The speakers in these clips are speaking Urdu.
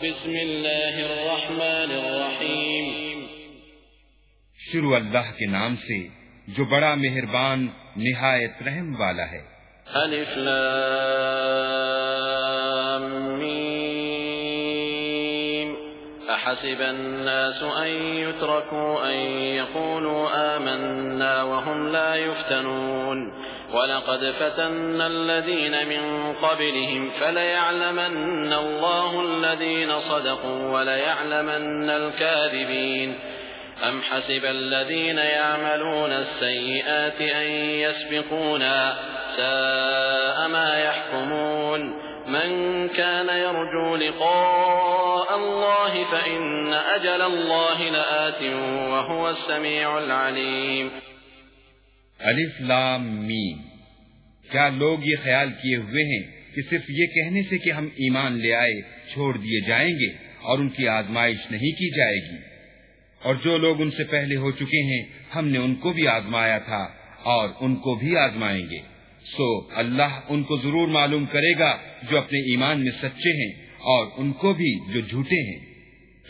بسم اللہ الرحمن الرحیم۔ شروع اللہ کے نام سے جو بڑا مہربان نہایت رحم والا ہے۔ الف لام میم۔ احسب الناس ان يتركوا ان يقولوا آمنا وهم لا يفتنون۔ ولقد فتن الذين من قبلهم فليعلمن الله الذين صدقوا وليعلمن الكاذبين أم حسب الذين يعملون السيئات أن يسبقونا ساء ما يحكمون من كان يرجو لقاء الله فإن أجل الله لآت وهو السميع العليم الف لام میم۔ کیا لوگ یہ خیال کیے ہوئے ہیں کہ صرف یہ کہنے سے کہ ہم ایمان لے آئے چھوڑ دیے جائیں گے اور ان کی آزمائش نہیں کی جائے گی؟ اور جو لوگ ان سے پہلے ہو چکے ہیں، ہم نے ان کو بھی آزمایا تھا اور ان کو بھی آزمائیں گے۔ سو اللہ ان کو ضرور معلوم کرے گا جو اپنے ایمان میں سچے ہیں اور ان کو بھی جو جھوٹے ہیں۔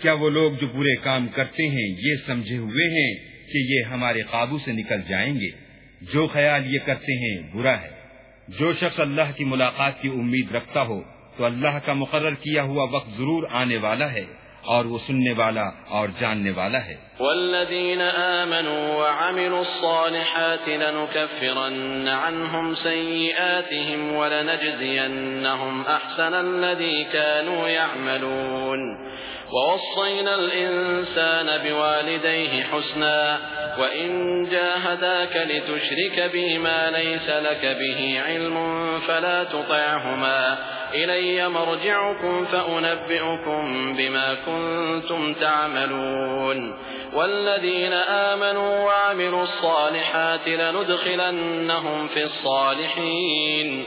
کیا وہ لوگ جو برے کام کرتے ہیں، یہ سمجھے ہوئے ہیں کہ یہ ہمارے قابو سے نکل جائیں گے؟ جو خیال یہ کرتے ہیں برا ہے۔ جو شخص اللہ کی ملاقات کی امید رکھتا ہو، تو اللہ کا مقرر کیا ہوا وقت ضرور آنے والا ہے اور وہ سننے والا اور جاننے والا ہے۔ والذین آمنوا وعملوا الصالحات لنكفرن عنهم سیئاتهم ولنجزینهم احسن الذي كانوا يعملون ووصينا الإنسان بوالديه حسنا۔ وإن جاهداك لتشرك به ما ليس لك به علم فلا تطعهما إلي مرجعكم فأنبئكم بما كنتم تعملون والذين آمنوا وعملوا الصالحات لندخلنهم في الصالحين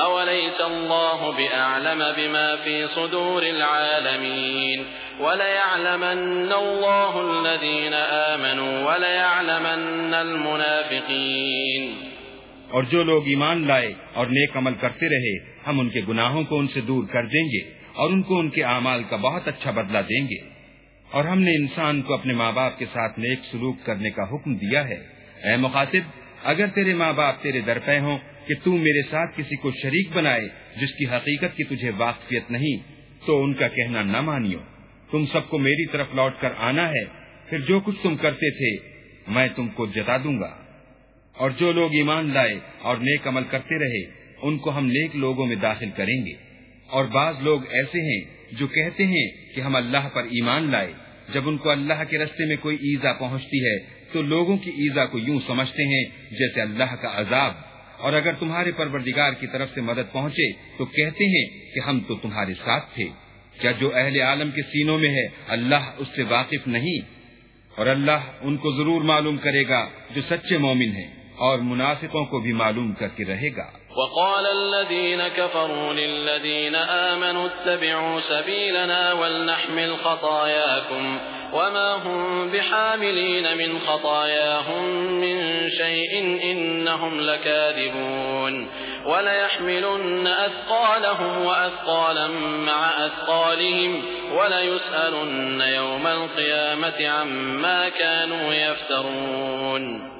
أوليس الله بأعلم بما في صدور العالمين وليعلمن الله الذين آمنوا وليعلمن المنافقين اور جو لوگ ایمان لائے اور نیک عمل کرتے رہے، ہم ان کے گناہوں کو ان سے دور کر دیں گے اور ان کو ان کے اعمال کا بہت اچھا بدلہ دیں گے۔ اور ہم نے انسان کو اپنے ماں باپ کے ساتھ نیک سلوک کرنے کا حکم دیا ہے۔ اے مخاطب، اگر تیرے ماں باپ تیرے درپے ہوں کہ تو میرے ساتھ کسی کو شریک بنائے جس کی حقیقت کی تجھے واقفیت نہیں، تو ان کا کہنا نہ مانیو۔ تم سب کو میری طرف لوٹ کر آنا ہے، پھر جو کچھ تم کرتے تھے، میں تم کو جتا دوں گا۔ اور جو لوگ ایمان لائے اور نیک عمل کرتے رہے، ان کو ہم نیک لوگوں میں داخل کریں گے۔ اور بعض لوگ ایسے ہیں جو کہتے ہیں کہ ہم اللہ پر ایمان لائے۔ جب ان کو اللہ کے رستے میں کوئی ایزا پہنچتی ہے، تو لوگوں کی ایزا کو یوں سمجھتے ہیں جیسے اللہ کا عذاب۔ اور اگر تمہارے پروردگار کی طرف سے مدد پہنچے تو کہتے ہیں کہ ہم تو تمہارے ساتھ تھے۔ کیا جو اہل عالم کے سینوں میں ہے، اللہ اس سے واقف نہیں؟ اور اللہ ان کو ضرور معلوم کرے گا جو سچے مومن ہیں اور منافقوں کو بھی معلوم کر کے رہے گا۔ وقال الذين كفروا للذين آمنوا اتبعوا سبيلنا ولنحمل خطاياكم۔ وما هم بحاملين من خطاياهم من شيء إنهم لكاذبون وليحملن أثقالهم وأثقالا مع أثقالهم وليسألن يوم القيامة عما كانوا يفترون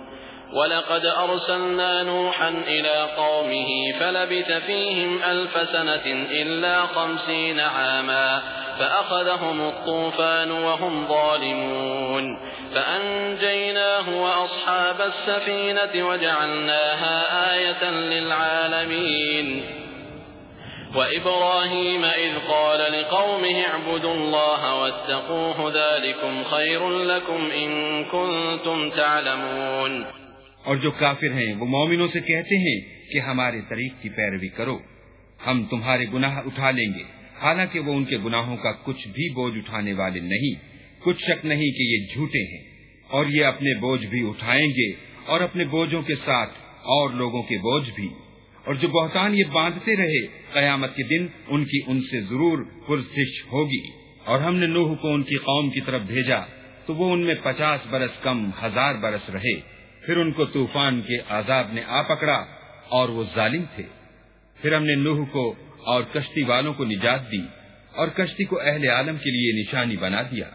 ولقد أرسلنا نوحا إلى قومه فلبث فيهم ألف سنة إلا خمسين عاما فأخذهم الطوفان وهم ظالمون فأنجيناه وأصحاب السفينة وجعلناها آية للعالمين وإبراهيم إذ قال لقومه اعبدوا الله واتقوه ذلكم خير لكم إن كنتم تعلمون اور جو کافر ہیں، وہ مومنوں سے کہتے ہیں کہ ہمارے طریق کی پیروی کرو۔ ہم تمہارے گناہ اٹھا لیں گے۔ حالانکہ وہ ان کے گناہوں کا کچھ بھی بوجھ اٹھانے والے نہیں۔ کچھ شک نہیں کہ یہ جھوٹے ہیں۔ اور یہ اپنے بوجھ بھی اٹھائیں گے اور اپنے بوجھوں کے ساتھ اور لوگوں کے بوجھ بھی۔ اور جو بہتان یہ باندھتے رہے، قیامت کے دن ان کی ان سے ضرور پرسش ہوگی۔ اور ہم نے نوح کو ان کی قوم کی طرف بھیجا، تو وہ ان میں پچاس برس کم ہزار برس رہے۔ پھر ان کو طوفان کے عذاب نے آ پکڑا اور وہ ظالم تھے۔ پھر ہم نے نوح کو اور کشتی والوں کو نجات دی اور کشتی کو اہل عالم کے لیے نشانی بنا دیا۔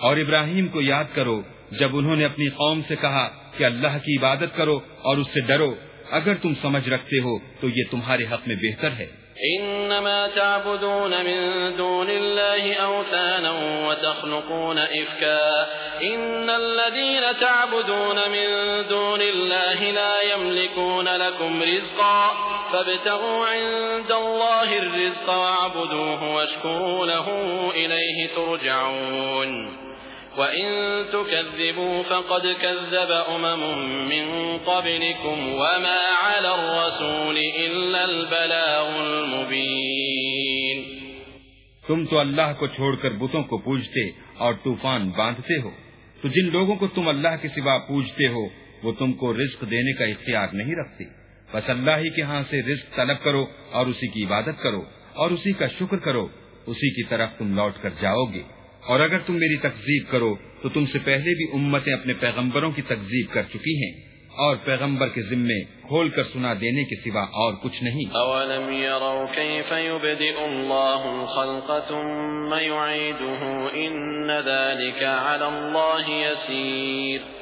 اور ابراہیم کو یاد کرو جب انہوں نے اپنی قوم سے کہا کہ اللہ کی عبادت کرو اور اس سے ڈرو، اگر تم سمجھ رکھتے ہو تو یہ تمہارے حق میں بہتر ہے۔ إنما تعبدون من دون الله أوثانا وتخلقون إفكا۔ إن الذين تعبدون من دون الله لا يملكون لكم رزقا۔ فابتغوا عند الله الرزق واعبدوه واشكروا له إليه ترجعون. وَإِن تُكَذِّبُوا فَقَدْ كَذَّبَ أُمَمٌ مِّن قَبْلِكُمْ وَمَا عَلَى الرَّسُولِ إِلَّا الْبَلَاغُ الْمُبِينُ. تم تو اللہ کو چھوڑ کر بتوں کو پوجتے اور طوفان باندھتے ہو۔ تو جن لوگوں کو تم اللہ کے سوا پوجتے ہو، وہ تم کو رزق دینے کا اختیار نہیں رکھتے۔ بس اللہ ہی کے ہاں سے رزق طلب کرو اور اسی کی عبادت کرو اور اسی کا شکر کرو، اسی کی طرف تم لوٹ کر جاؤ گے۔ اور اگر تم میری تکذیب کرو، تو تم سے پہلے بھی امتیں اپنے پیغمبروں کی تکذیب کر چکی ہیں۔ اور پیغمبر کے ذمے کھول کر سنا دینے کے سوا اور کچھ نہیں۔ اولم يروا كيف يبدئ الله الخلق ثم يعيده ان ذلك على الله يسير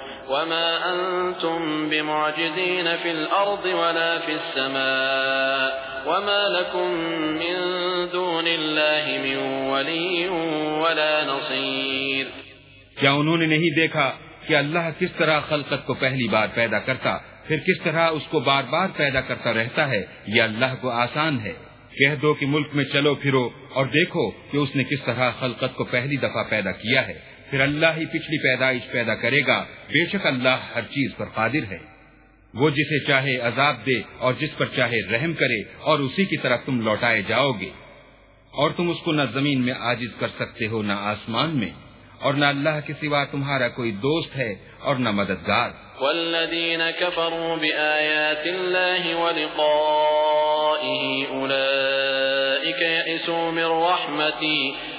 وما أنتم بمعجزين في الأرض ولا في السماء وما لكم من دون الله من ولي ولا نصير کیا انہوں نے نہیں دیکھا کہ اللہ کس طرح خلقت کو پہلی بار پیدا کرتا، پھر کس طرح اس کو بار بار پیدا کرتا رہتا ہے؟ یہ اللہ کو آسان ہے۔ کہہ دو کہ ملک میں چلو پھرو اور دیکھو کہ اس نے کس طرح خلقت کو پہلی دفعہ پیدا کیا ہے۔ پھر اللہ ہی پچھلی پیدائش پیدا کرے گا۔ بے شک اللہ ہر چیز پر قادر ہے۔ وہ جسے چاہے عذاب دے اور جس پر چاہے رحم کرے اور اسی کی طرف تم لوٹائے جاؤ گے۔ اور تم اس کو نہ زمین میں عاجز کر سکتے ہو نہ آسمان میں۔ اور نہ اللہ کے سوا تمہارا کوئی دوست ہے اور نہ مددگار۔ والذین کفروا بآیات اللہ ولقائه اولئیک یئسوا من رحمتی۔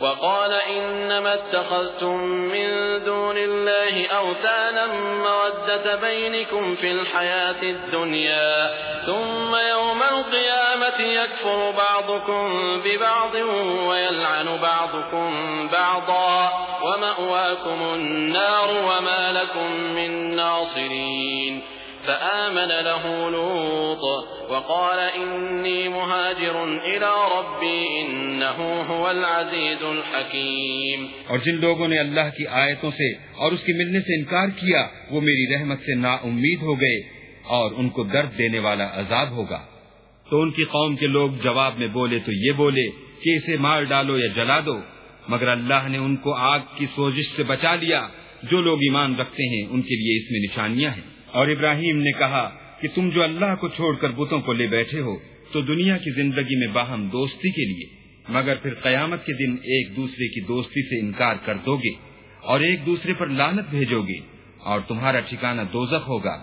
وقال إنما اتخذتم من دون الله أوتانا مودة بينكم في الحياة الدنيا، ثم يوم القيامة يكفر بعضكم ببعض ويلعن بعضكم بعضا، ومأواكم النار وما لكم من ناصرين. فآمن له لوط وقال إني مهاجر إلى ربي إنه هو العزيز الحكيم. اور جن لوگوں نے اللہ کی آیتوں سے اور اس کے ملنے سے انکار کیا، وہ میری رحمت سے نا امید ہو گئے اور ان کو درد دینے والا عذاب ہوگا۔ تو ان کی قوم کے لوگ جواب میں بولے تو یہ بولے کہ اسے مار ڈالو یا جلا دو۔ مگر اللہ نے ان کو آگ کی سوزش سے بچا لیا۔ جو لوگ ایمان رکھتے ہیں، ان کے لیے اس میں نشانیاں ہیں۔ اور ابراہیم نے کہا کہ تم جو اللہ کو چھوڑ کر بتوں کو لے بیٹھے ہو، تو دنیا کی زندگی میں باہم دوستی کے لیے، مگر پھر قیامت کے دن ایک دوسرے کی دوستی سے انکار کر دو گے، اور ایک دوسرے پر لانت بھیجو گے، اور تمہارا ٹھکانہ دوزخ ہوگا،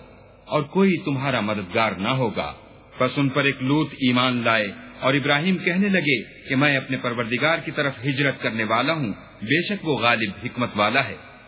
اور کوئی تمہارا مددگار نہ ہوگا۔ بس ان پر ایک لوت ایمان لائے، اور ابراہیم کہنے لگے کہ میں اپنے پروردگار کی طرف ہجرت کرنے والا ہوں، بے شک وہ غالب حکمت والا ہے۔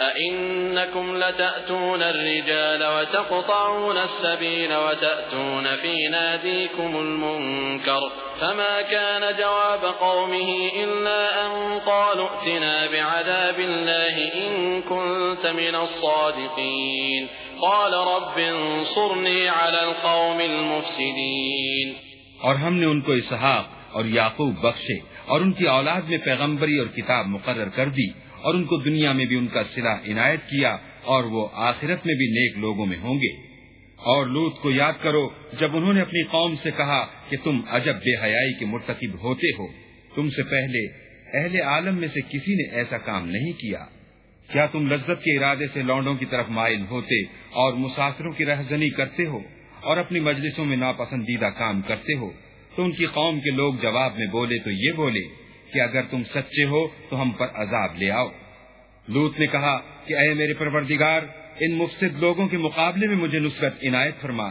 أئنكم لتأتون الرجال وتقطعون السبيل وتأتون في ناديكم المنكر فما كان جواب قومه إلا أن قالوا ائتنا بعذاب الله إن كنت من الصادقين قال رب انصرني على القوم المفسدين اور ہم نے ان کو اسحاق اور یعقوب بخشے اور ان کی اولاد میں پیغمبری اور کتاب مقرر کر دی۔ اور ان کو دنیا میں بھی ان کا سلا عنایت کیا اور وہ آخرت میں بھی نیک لوگوں میں ہوں گے۔ اور لوت کو یاد کرو، جب انہوں نے اپنی قوم سے کہا کہ تم عجب بے حیائی کے مرتکب ہوتے ہو، تم سے پہلے اہل عالم میں سے کسی نے ایسا کام نہیں کیا۔ کیا تم لذت کے ارادے سے لونڈوں کی طرف مائل ہوتے اور مسافروں کی رہزنی کرتے ہو اور اپنی مجلسوں میں ناپسندیدہ کام کرتے ہو؟ تو ان کی قوم کے لوگ جواب میں بولے تو یہ بولے کہ اگر تم سچے ہو تو ہم پر عذاب لے آؤ۔ لوت نے کہا کہ اے میرے پروردگار، ان مفسد لوگوں کے مقابلے میں مجھے نصرت عنایت فرما۔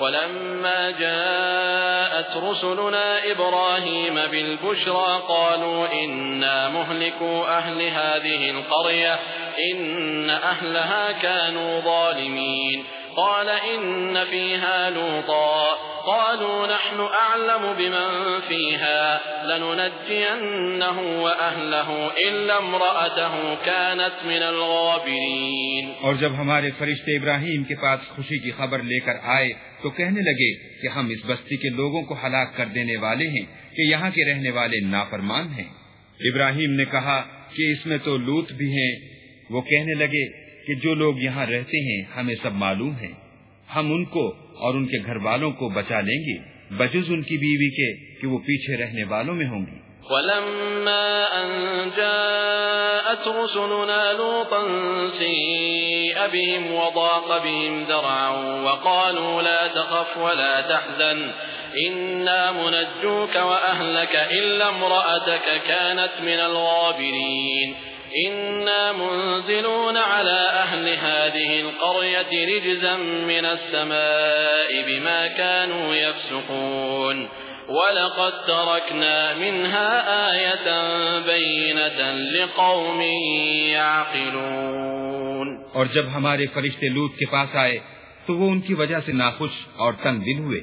ولما جاءت رسلنا إبراهيم بالبشرى قالوا إنا مهلكوا أهل هذه القرية، إن أهلها كانوا ظالمين۔ قال إن فيها لوطا. قالوا نحن أعلم بمن فيها. لننجينه وأهله إلا امرأته كانت من الغابرين. اور جب ہمارے فرشتے ابراہیم کے پاس خوشی کی خبر لے کر آئے تو کہنے لگے کہ ہم اس بستی کے لوگوں کو ہلاک کر دینے والے ہیں کہ یہاں کے رہنے والے نافرمان ہیں۔ ابراہیم نے کہا کہ اس میں تو لوت بھی ہیں۔ وہ کہنے لگے کہ جو لوگ یہاں رہتے ہیں، ہمیں سب معلوم ہے ہم ان کو اور ان کے گھر والوں کو بچا لیں گے۔ بجز ان کی بیوی کے کہ وہ پیچھے رہنے والوں میں ہوں گی۔ ولما أن جاءت رسلنا لوطا سيء بهم وضاق بهم ذرعا وقالوا لا تخف ولا تحزن إنا منجوك وأهلك إلا امرأتك كانت من الغابرين إنا منزلون على هذه القرية رجزا من السماء بما كانوا يفسقون. ولقد تركنا منها آية بينة لقوم يعقلون. اور جب ہمارے فرشتے لوت کے پاس آئے، تو وہ ان کی وجہ سے ناخوش اور تنگ دل ہوئے۔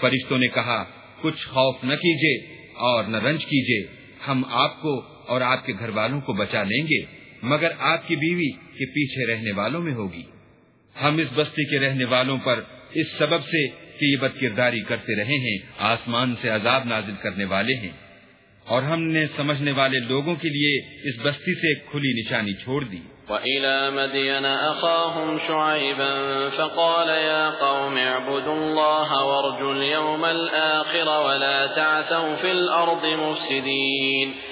فرشتوں نے کہا، کچھ خوف نہ کیجیے اور نہ رنج کیجیے ہم آپ کو اور آپ کے گھر والوں کو بچا لیں گے۔ مگر آپ کی بیوی کے پیچھے رہنے والوں میں ہوگی۔ ہم اس بستی کے رہنے والوں پر اس سبب سے کہ یہ بد کرداری کرتے رہے ہیں، آسمان سے عذاب نازل کرنے والے ہیں۔ اور ہم نے سمجھنے والے لوگوں کے لیے اس بستی سے کھلی نشانی چھوڑ دی۔ وَإِلَى مَدْيَنَ أَخَاهُمْ شُعَيْبًا فَقَالَ يَا قَوْمِ اعْبُدُوا اللَّهَ وَارْجُوا الْيَوْمَ الْآخِرَ وَلَا تَعْثَوْا فِي الْأَرْضِ مُفْسِدِينَ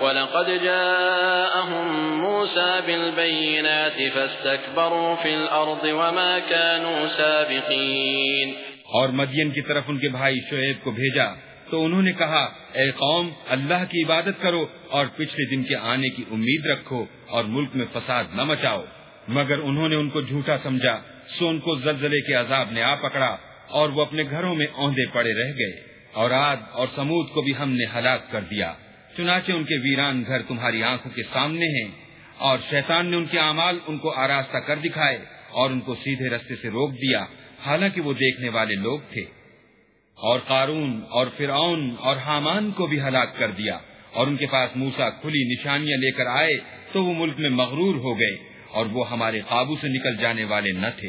ولقد جاءهم موسى بالبينات فاستكبروا في الأرض وما كانوا سابقين اور مدین کی طرف ان کے بھائی شعیب کو بھیجا۔ تو انہوں نے کہا، اے قوم، اللہ کی عبادت کرو اور پچھلے دن کے آنے کی امید رکھو اور ملک میں فساد نہ مچاؤ۔ مگر انہوں نے ان کو جھوٹا سمجھا، سو ان کو زلزلے کے عذاب نے آ پکڑا اور وہ اپنے گھروں میں اوندے پڑے رہ گئے۔ اور آد اور سمود کو بھی ہم نے ہلاک کر دیا۔ چنانچہ ان کے ویران گھر تمہاری آنکھوں کے سامنے ہیں اور شیطان نے ان کے اعمال ان کو آراستہ کر دکھائے اور ان کو سیدھے رستے سے روک دیا، حالانکہ وہ دیکھنے والے لوگ تھے۔ اور قارون اور فرعون اور حامان کو بھی ہلاک کر دیا اور ان کے پاس موسا کھلی نشانیاں لے کر آئے تو وہ ملک میں مغرور ہو گئے اور وہ ہمارے قابو سے نکل جانے والے نہ تھے۔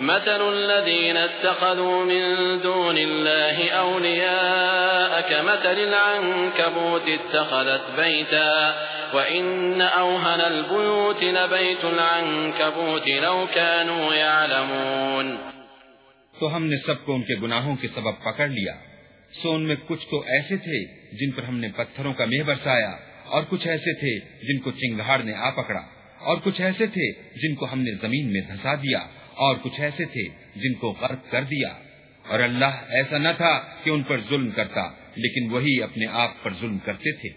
مثل الذين اتخذوا من دون الله أولياء كمثل العنكبوت اتخذت بيتا وإن أوهن البيوت لبيت العنكبوت لو كانوا يعلمون تو ہم نے سب کو ان کے گناہوں کے سبب پکڑ لیا۔ سو ان میں کچھ تو ایسے تھے جن پر ہم نے پتھروں کا مہ برسایا، اور کچھ ایسے تھے جن کو چنگاڑ نے آ پکڑا، اور کچھ ایسے تھے جن کو ہم نے زمین میں دھسا دیا۔ اور کچھ ایسے تھے جن کو غرق کر دیا۔ اور اللہ ایسا نہ تھا کہ ان پر ظلم کرتا، لیکن وہی اپنے آپ پر ظلم کرتے تھے۔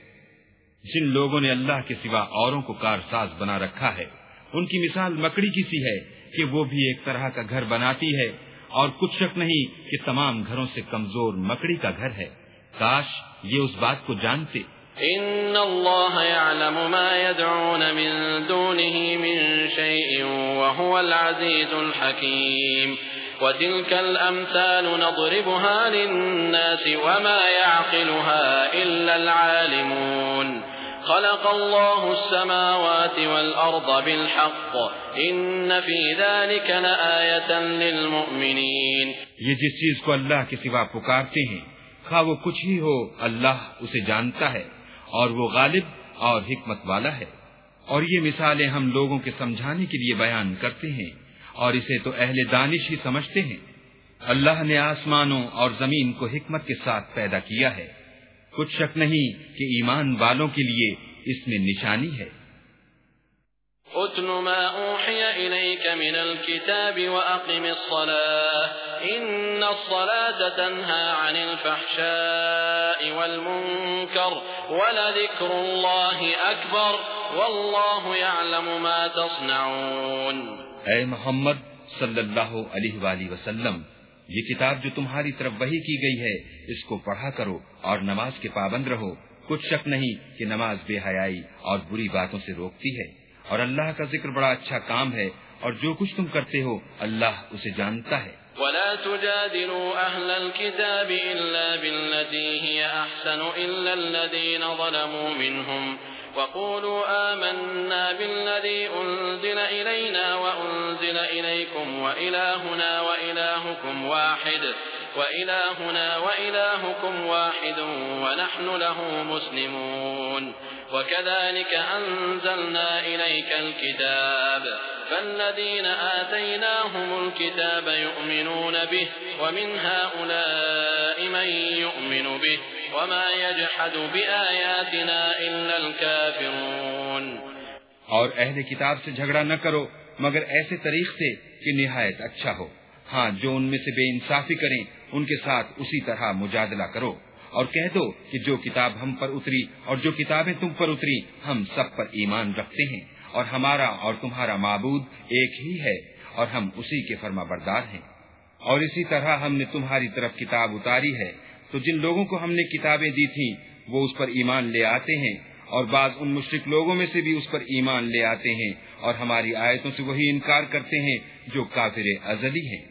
جن لوگوں نے اللہ کے سوا اوروں کو کارساز بنا رکھا ہے، ان کی مثال مکڑی کی سی ہے کہ وہ بھی ایک طرح کا گھر بناتی ہے۔ اور کچھ شک نہیں کہ تمام گھروں سے کمزور مکڑی کا گھر ہے۔ کاش یہ اس بات کو جانتے۔ ان اللہ يعلم ما يدعون من دونه من شيء وهو العزيز الحكيم وتلك الامثال نضربها للناس وما يعقلها الا العالمون خلق الله السماوات والأرض بالحق إن في ذلك لآية للمؤمنين یہ جس چیز کو اللہ کے سوا پکارتے ہیں، خواہ وہ کچھ ہی ہو، اللہ اسے جانتا ہے۔ اور وہ غالب اور حکمت والا ہے۔ اور یہ مثالیں ہم لوگوں کے سمجھانے کے لیے بیان کرتے ہیں اور اسے تو اہل دانش ہی سمجھتے ہیں۔ اللہ نے آسمانوں اور زمین کو حکمت کے ساتھ پیدا کیا ہے۔ کچھ شک نہیں کہ ایمان والوں کے لیے اس میں نشانی ہے۔ اتل ما اوحي اليك من الكتاب واقم الصلاه ان الصلاه تنهى عن الفحشاء والمنكر ولذكر الله اكبر والله يعلم ما تصنعون اے محمد صلی اللہ علیہ وآلہ وسلم، یہ کتاب جو تمہاری طرف وہی کی گئی ہے، اس کو پڑھا کرو اور نماز کے پابند رہو۔ کچھ شک نہیں کہ نماز بے حیائی اور بری باتوں سے روکتی ہے۔ اور اللہ کا ذکر بڑا اچھا کام ہے اور جو کچھ تم کرتے ہو اللہ اسے جانتا ہے۔ ولا تجادلوا أهل الكتاب إلا بالتي هي أحسن إلا الذين ظلموا منهم وقولوا آمنا بالذي أنزل إلينا وأنزل إليكم وإلهنا وإلهكم واحد وإلهنا وإلهكم واحد ونحن له مسلمون وكذلك أنزلنا إليك الكتاب فالذين آتيناهم الكتاب يؤمنون به ومن هؤلاء من يؤمن به وما يجحد بآياتنا إلا الكافرون اور اہل کتاب سے جھگڑا نہ کرو، مگر ایسے طریق سے کہ نہایت اچھا ہو۔ ہاں جو ان میں سے بے انصافی کریں، ان کے ساتھ اسی طرح مجادلہ کرو۔ اور کہہ دو کہ جو کتاب ہم پر اتری اور جو کتابیں تم پر اتری، ہم سب پر ایمان رکھتے ہیں اور ہمارا اور تمہارا معبود ایک ہی ہے اور ہم اسی کے فرما بردار ہیں۔ اور اسی طرح ہم نے تمہاری طرف کتاب اتاری ہے۔ تو جن لوگوں کو ہم نے کتابیں دی تھیں، وہ اس پر ایمان لے آتے ہیں اور بعض ان مشرق لوگوں میں سے بھی اس پر ایمان لے آتے ہیں اور ہماری آیتوں سے وہی انکار کرتے ہیں جو کافر ازلی ہیں۔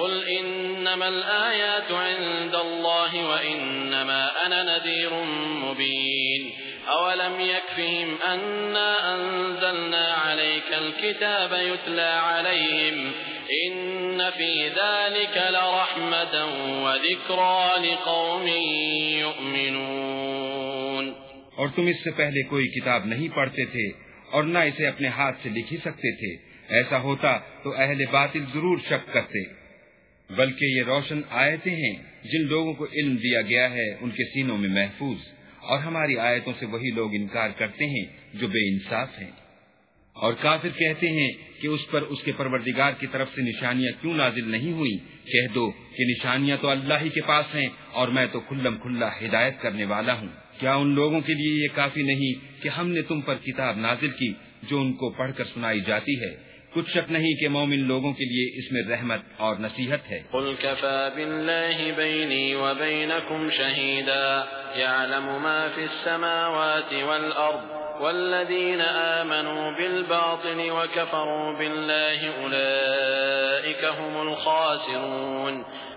قل إنما الآيات عند الله وإنما أنا نذير مبين أولم يكفهم أنا أنزلنا عليك الكتاب يتلى عليهم إن في ذلك لرحمة وذكرى لقوم يؤمنون اور تم اس سے پہلے کوئی کتاب نہیں پڑھتے تھے اور نہ اسے اپنے ہاتھ سے لکھ ہی سکتے تھے۔ ایسا ہوتا تو اہل باطل ضرور شک کرتے۔ بلکہ یہ روشن آیتیں ہیں جن لوگوں کو علم دیا گیا ہے، ان کے سینوں میں محفوظ۔ اور ہماری آیتوں سے وہی لوگ انکار کرتے ہیں جو بے انصاف ہیں۔ اور کافر کہتے ہیں کہ اس پر اس کے پروردگار کی طرف سے نشانیاں کیوں نازل نہیں ہوئی کہہ دو کہ نشانیاں تو اللہ ہی کے پاس ہیں اور میں تو کھلم کھلا ہدایت کرنے والا ہوں۔ کیا ان لوگوں کے لیے یہ کافی نہیں کہ ہم نے تم پر کتاب نازل کی جو ان کو پڑھ کر سنائی جاتی ہے؟ کچھ شک نہیں کہ مومن لوگوں کے لیے اس میں رحمت اور نصیحت ہے۔ قل كفى بالله بيني وبينكم شهيدا يعلم ما في السماوات والأرض والذين آمنوا بالباطل وكفروا بالله أولئك هم الخاسرون۔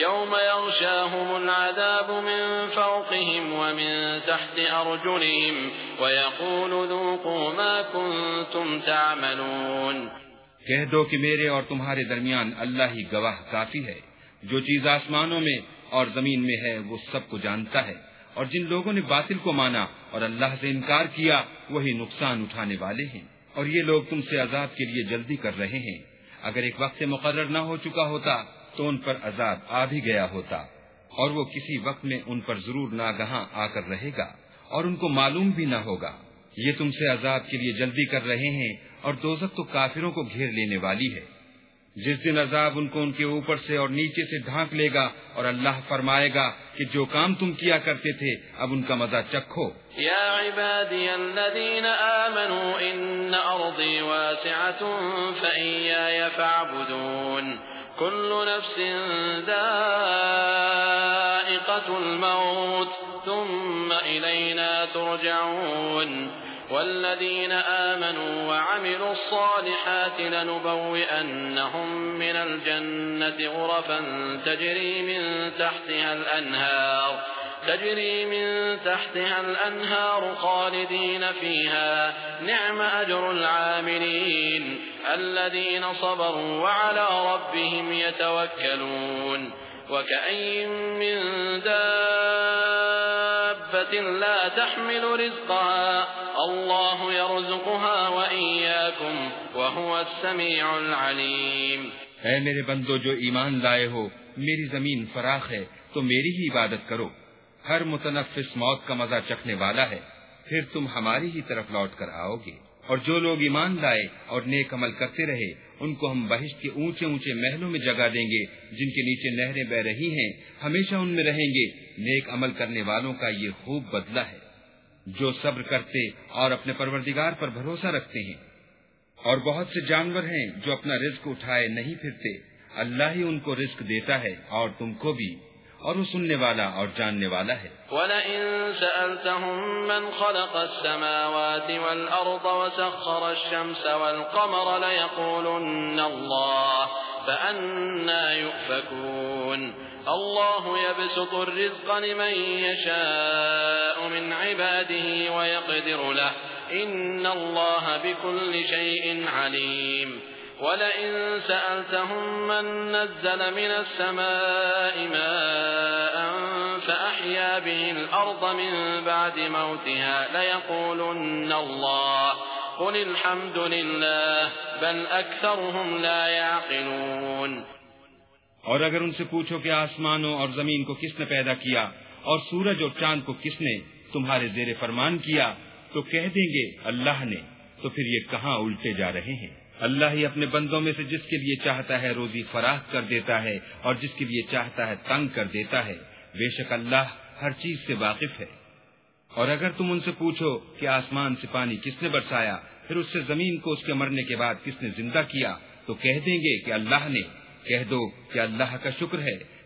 يوم يغشاهم العذاب من فوقهم ومن تحت أرجلهم ويقول ذوقوا ما كنتم تعملون. کہہ دو کہ میرے اور تمہارے درمیان اللہ ہی گواہ کافی ہے۔ جو چیز آسمانوں میں اور زمین میں ہے، وہ سب کو جانتا ہے۔ اور جن لوگوں نے باطل کو مانا اور اللہ سے انکار کیا، وہی نقصان اٹھانے والے ہیں۔ اور یہ لوگ تم سے عذاب کے لیے جلدی کر رہے ہیں۔ اگر ایک وقت سے مقرر نہ ہو چکا ہوتا تو ان پر عذاب آ بھی گیا ہوتا اور وہ کسی وقت میں ان پر ضرور ناگہاں آ کر رہے گا اور ان کو معلوم بھی نہ ہوگا۔ یہ تم سے عذاب کے لیے جلدی کر رہے ہیں اور دوزت تو کافروں کو گھیر لینے والی ہے۔ جس دن عذاب ان کو ان کے اوپر سے اور نیچے سے ڈھانک لے گا اور اللہ فرمائے گا کہ جو کام تم کیا کرتے تھے، اب ان کا مزہ چکھو۔ یا عبادی الذین آمنوا، ان ارضی فعبدون كل نفس ذائقة الموت ثم إلينا ترجعون والذين آمنوا وعملوا الصالحات لنبوئنهم من الجنة غرفا تجري من تحتها الأنهار تجري من تحتها الأنهار خالدين فيها. نعم أجر العاملين. الذين صبروا وعلى ربهم يتوكلون وكأي من دابة لا تحمل رزقها. الله يرزقها وإياكم وهو السميع العليم. اے میرے بندو، جو ایمان لائے ہو، میری زمین فراخ ہے، تو میری ہی عبادت کرو۔ ہر متنفس موت کا مزہ چکھنے والا ہے، پھر تم ہماری ہی طرف لوٹ کر آؤ گے۔ اور جو لوگ ایمان لائے اور نیک عمل کرتے رہے، ان کو ہم بہشت کے اونچے اونچے محلوں میں جگہ دیں گے، جن کے نیچے نہریں بہ رہی ہیں۔ ہمیشہ ان میں رہیں گے۔ نیک عمل کرنے والوں کا یہ خوب بدلہ ہے۔ جو صبر کرتے اور اپنے پروردگار پر بھروسہ رکھتے ہیں۔ اور بہت سے جانور ہیں جو اپنا رزق اٹھائے نہیں پھرتے۔ اللہ ہی ان کو رزق دیتا ہے اور تم کو بھی۔ اور وہ سننے والا اور جاننے والا ہے۔ وَلَئِن سَأَلْتَهُم مَّنْ خَلَقَ السَّمَاوَاتِ وَالْأَرْضَ وَسَخَّرَ الشَّمْسَ وَالْقَمَرَ لَيَقُولُنَّ اللَّهُ فَأَنَّا يُؤْفَكُونَ۔ الله يبسط الرزق لمن يشاء من عباده ويقدر له۔ إن الله بكل شيء عليم۔ ولئن سألتهم من نزل من السماء ماء فأحيا به الأرض من بعد موتها ليقولن الله قل الحمد لله بل أكثرهم لا يعقلون اور اگر ان سے پوچھو کہ آسمانوں اور زمین کو کس نے پیدا کیا اور سورج اور چاند کو کس نے تمہارے زیر فرمان کیا، تو کہہ دیں گے اللہ نے۔ تو پھر یہ کہاں الٹے جا رہے ہیں؟ اللہ ہی اپنے بندوں میں سے جس کے لیے چاہتا ہے روزی فراہ کر دیتا ہے اور جس کے لیے چاہتا ہے تنگ کر دیتا ہے، بے شک اللہ ہر چیز سے واقف ہے۔ اور اگر تم ان سے پوچھو کہ آسمان سے پانی کس نے برسایا، پھر اس سے زمین کو اس کے مرنے کے بعد کس نے زندہ کیا، تو کہہ دیں گے کہ اللہ نے۔ کہہ دو کہ اللہ کا شکر ہے۔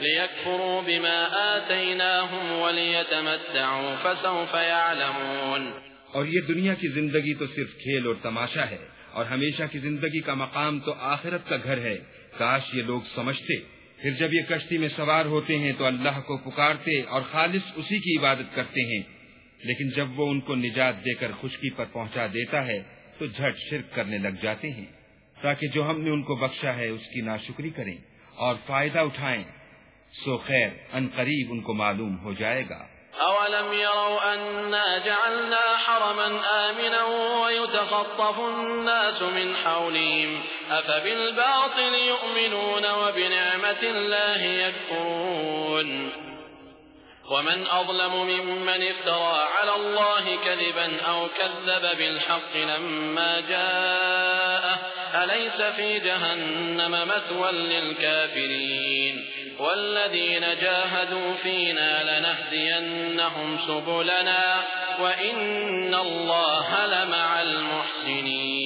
ليكفروا بما آتيناهم وليتمتعوا فسوف يعلمون. اور یہ دنیا کی زندگی تو صرف کھیل اور تماشا ہے، اور ہمیشہ کی زندگی کا مقام تو آخرت کا گھر ہے۔ کاش یہ لوگ سمجھتے۔ پھر جب یہ کشتی میں سوار ہوتے ہیں تو اللہ کو پکارتے اور خالص اسی کی عبادت کرتے ہیں۔ لیکن جب وہ ان کو نجات دے کر خشکی پر پہنچا دیتا ہے، تو جھٹ شرک کرنے لگ جاتے ہیں۔ تاکہ جو ہم نے ان کو بخشا ہے، اس کی ناشکری کریں اور فائدہ اٹھائیں۔ سو خیر، ان قریب ان کو معلوم ہو جائے گا۔ أولم يروا أنا جعلنا حرما آمنا ويتخطف الناس من حولهم أفبالباطل يؤمنون وبنعمة الله يكفرون ومن أظلم ممن افترى على الله كذبا أو كذب بالحق لما جاءه أليس في جهنم مثوى للكافرين؟ والذين جاهدوا فينا لنهدينهم سبلنا وإن الله لمع المحسنين.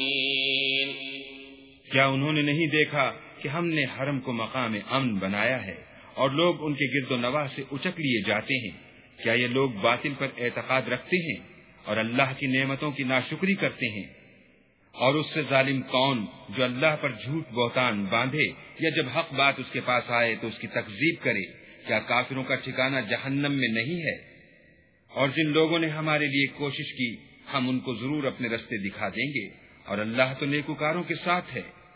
کیا انہوں نے نہیں دیکھا کہ ہم نے حرم کو مقام امن بنایا ہے اور لوگ ان کے گرد و نواح سے اچک لیے جاتے ہیں؟ کیا یہ لوگ باطل پر اعتقاد رکھتے ہیں اور اللہ کی نعمتوں کی ناشکری کرتے ہیں؟ اور اس سے ظالم کون جو اللہ پر جھوٹ بہتان باندھے یا جب حق بات اس کے پاس آئے تو اس کی تکزیب کرے؟ کیا کافروں کا ٹھکانہ جہنم میں نہیں ہے؟ اور جن لوگوں نے ہمارے لیے کوشش کی، ہم ان کو ضرور اپنے رستے دکھا دیں گے اور اللہ تو نیکوکاروں کے ساتھ ہے۔